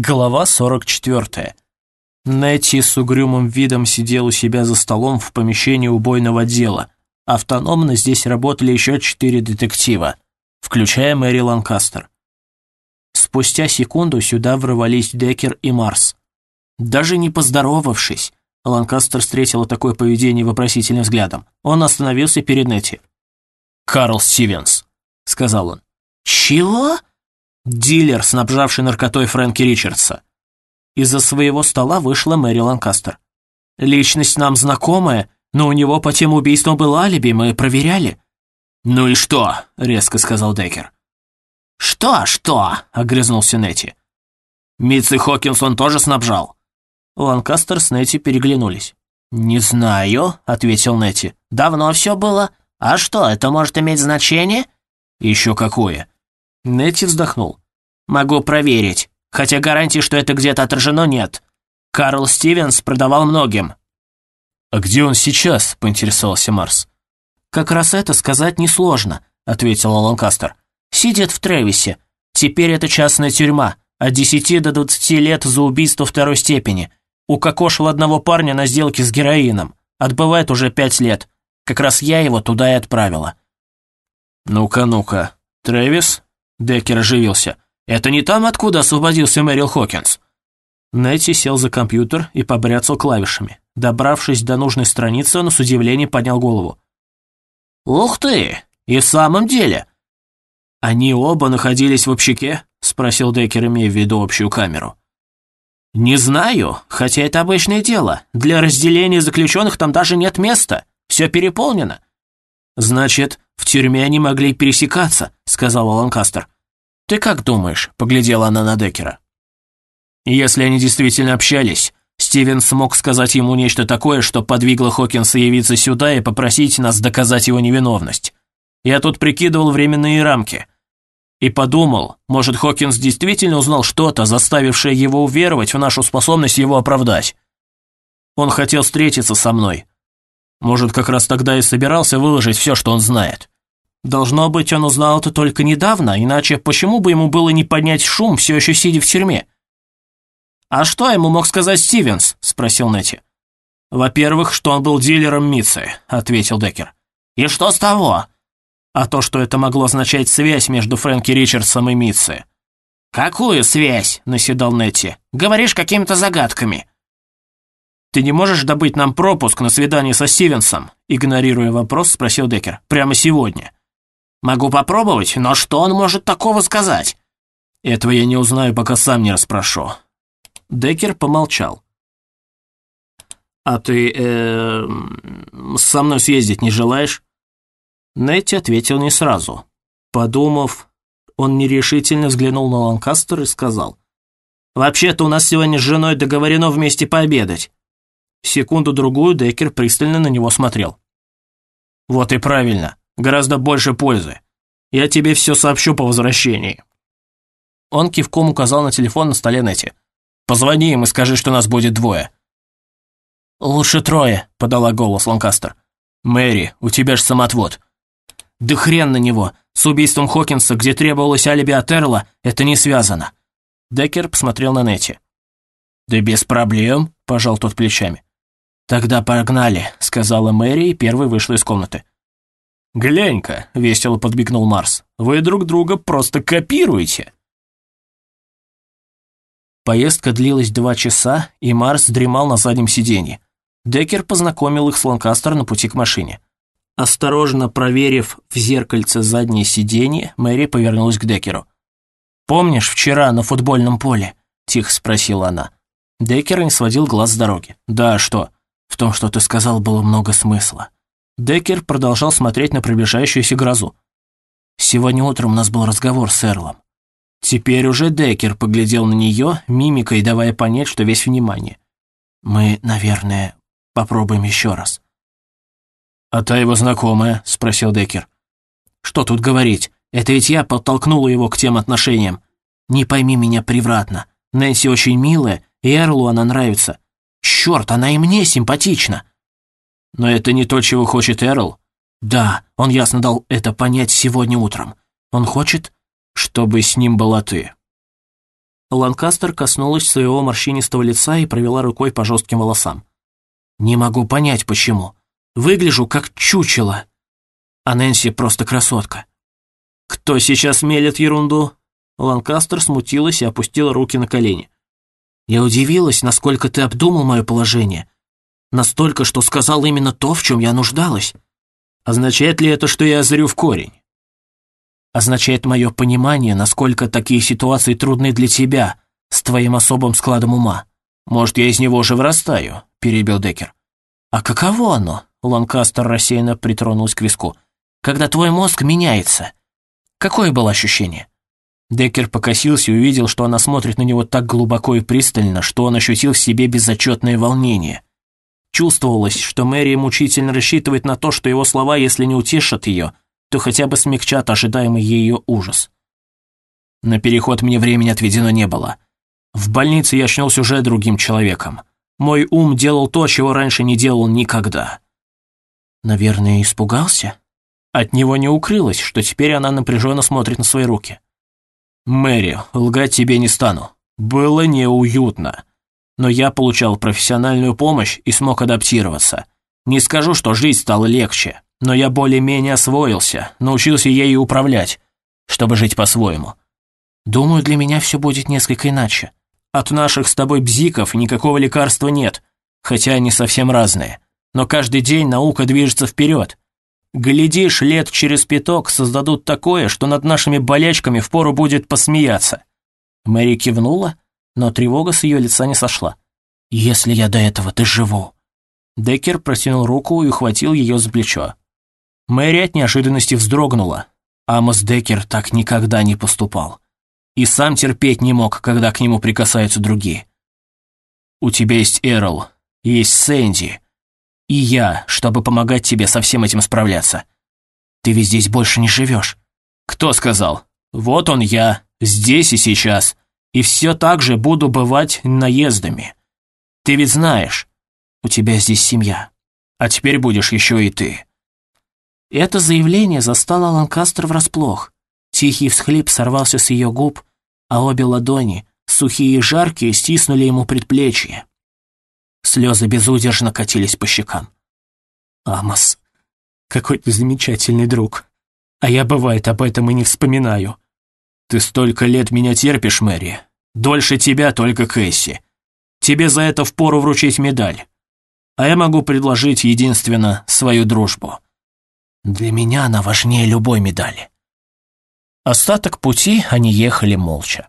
Глава 44. Нетти с угрюмым видом сидел у себя за столом в помещении убойного дела. Автономно здесь работали еще четыре детектива, включая Мэри Ланкастер. Спустя секунду сюда врывались Деккер и Марс. Даже не поздоровавшись, Ланкастер встретила такое поведение вопросительным взглядом. Он остановился перед Нетти. «Карл Стивенс», — сказал он. «Чего?» Дилер, снабжавший наркотой Фрэнки Ричардса. Из-за своего стола вышла Мэри Ланкастер. «Личность нам знакомая, но у него по тем убийствам было алиби, мы проверяли». «Ну и что?» — резко сказал Деккер. «Что, что?» — огрызнулся Нетти. «Митц Хокинс он тоже снабжал?» Ланкастер с Нетти переглянулись. «Не знаю», — ответил Нетти. «Давно все было. А что, это может иметь значение?» «Еще какое?» Нетти вздохнул. «Могу проверить, хотя гарантии, что это где-то отражено, нет. Карл Стивенс продавал многим». «А где он сейчас?» — поинтересовался Марс. «Как раз это сказать несложно», — ответил Ланкастер. «Сидит в Тревисе. Теперь это частная тюрьма. От 10 до 20 лет за убийство второй степени. Укокошил одного парня на сделке с героином. Отбывает уже пять лет. Как раз я его туда и отправила». «Ну-ка, ну-ка. Трэвис?» Деккер оживился. «Это не там, откуда освободился Мэрил Хокинс?» Нетти сел за компьютер и побряцал клавишами. Добравшись до нужной страницы, он с удивлением поднял голову. «Ух ты! И в самом деле!» «Они оба находились в общаке?» — спросил Деккер, имея в виду общую камеру. «Не знаю, хотя это обычное дело. Для разделения заключенных там даже нет места. Все переполнено». «Значит, в тюрьме они могли пересекаться», — сказал Ланкастер. «Ты как думаешь?» — поглядела она на Деккера. «Если они действительно общались, Стивен смог сказать ему нечто такое, что подвигло Хокинса явиться сюда и попросить нас доказать его невиновность. Я тут прикидывал временные рамки. И подумал, может, Хокинс действительно узнал что-то, заставившее его уверовать в нашу способность его оправдать. Он хотел встретиться со мной, может, как раз тогда и собирался выложить все, что он знает. Должно быть, он узнал это только недавно, иначе почему бы ему было не поднять шум, все еще сидя в тюрьме? «А что ему мог сказать Стивенс?» – спросил Нетти. «Во-первых, что он был дилером Митцы», – ответил Деккер. «И что с того?» «А то, что это могло означать связь между Фрэнки Ричардсом и Митцы». «Какую связь?» – наседал Нетти. «Говоришь какими-то загадками». «Ты не можешь добыть нам пропуск на свидание со Стивенсом?» Игнорируя вопрос, спросил Деккер. «Прямо сегодня». «Могу попробовать, но что он может такого сказать?» «Этого я не узнаю, пока сам не расспрошу». Деккер помолчал. «А ты, э, со мной съездить не желаешь?» Нетти ответил не сразу. Подумав, он нерешительно взглянул на Ланкастер и сказал. «Вообще-то у нас сегодня с женой договорено вместе пообедать. Секунду-другую Деккер пристально на него смотрел. «Вот и правильно. Гораздо больше пользы. Я тебе все сообщу по возвращении». Он кивком указал на телефон на столе Нетти. «Позвони им и скажи, что нас будет двое». «Лучше трое», — подала голос Ланкастер. «Мэри, у тебя же самоотвод». «Да хрен на него. С убийством Хокинса, где требовалось алиби от Эрла, это не связано». Деккер посмотрел на Нетти. «Да без проблем», — пожал тот плечами. «Тогда погнали», — сказала Мэри и первой вышла из комнаты. «Глянь-ка», — весело подбегнул Марс, — «вы друг друга просто копируете». Поездка длилась два часа, и Марс дремал на заднем сиденье. Деккер познакомил их с Ланкастер на пути к машине. Осторожно проверив в зеркальце заднее сиденье, Мэри повернулась к Деккеру. «Помнишь вчера на футбольном поле?» – тихо спросила она. Деккер не сводил глаз с дороги. «Да, что?» В том, что ты сказал, было много смысла. Деккер продолжал смотреть на приближающуюся грозу. Сегодня утром у нас был разговор с Эрлом. Теперь уже Деккер поглядел на нее, мимикой давая понять, что весь внимание. Мы, наверное, попробуем еще раз. «А та его знакомая?» – спросил Деккер. «Что тут говорить? Это ведь я подтолкнула его к тем отношениям. Не пойми меня превратно. Нэнси очень милая, и Эрлу она нравится. Черт, она и мне симпатична. Но это не то, чего хочет Эрл. Да, он ясно дал это понять сегодня утром. Он хочет, чтобы с ним была ты. Ланкастер коснулась своего морщинистого лица и провела рукой по жестким волосам. «Не могу понять, почему. Выгляжу как чучело. А Нэнси просто красотка». «Кто сейчас мелет ерунду?» Ланкастер смутилась и опустила руки на колени. «Я удивилась, насколько ты обдумал мое положение. Настолько, что сказал именно то, в чем я нуждалась. Означает ли это, что я озрю в корень? Означает мое понимание, насколько такие ситуации трудны для тебя, с твоим особым складом ума. Может, я из него уже вырастаю, перебил Деккер. А каково оно? Ланкастер рассеянно притронулась к виску. Когда твой мозг меняется. Какое было ощущение? Деккер покосился и увидел, что она смотрит на него так глубоко и пристально, что он ощутил в себе безотчетное волнение. Чувствовалось, что Мэри мучительно рассчитывает на то, что его слова, если не утешат ее, то хотя бы смягчат ожидаемый ее ужас. На переход мне времени отведено не было. В больнице я очнулся уже другим человеком. Мой ум делал то, чего раньше не делал никогда. Наверное, испугался? От него не укрылось, что теперь она напряженно смотрит на свои руки. «Мэри, лгать тебе не стану. Было неуютно но я получал профессиональную помощь и смог адаптироваться. Не скажу, что жизнь стала легче, но я более-менее освоился, научился ею управлять, чтобы жить по-своему. Думаю, для меня все будет несколько иначе. От наших с тобой бзиков никакого лекарства нет, хотя они совсем разные. Но каждый день наука движется вперед. Глядишь, лет через пяток создадут такое, что над нашими болячками впору будет посмеяться. Мэри кивнула, но тревога с ее лица не сошла. «Если я до этого доживу...» Деккер протянул руку и ухватил ее за плечо. Мэри от неожиданности вздрогнула. Амос Деккер так никогда не поступал. И сам терпеть не мог, когда к нему прикасаются другие. «У тебя есть Эрл, есть Сэнди, и я, чтобы помогать тебе со всем этим справляться. Ты ведь здесь больше не живешь». «Кто сказал? Вот он я, здесь и сейчас и все так же буду бывать наездами. Ты ведь знаешь, у тебя здесь семья, а теперь будешь еще и ты». Это заявление застало Ланкастер врасплох. Тихий всхлип сорвался с ее губ, а обе ладони, сухие и жаркие, стиснули ему предплечье. Слезы безудержно катились по щекам. «Амос, какой ты замечательный друг. А я, бывает, об этом и не вспоминаю. «Ты столько лет меня терпишь, Мэри. Дольше тебя только Кэсси. Тебе за это впору вручить медаль. А я могу предложить единственно свою дружбу. Для меня она важнее любой медали». Остаток пути они ехали молча.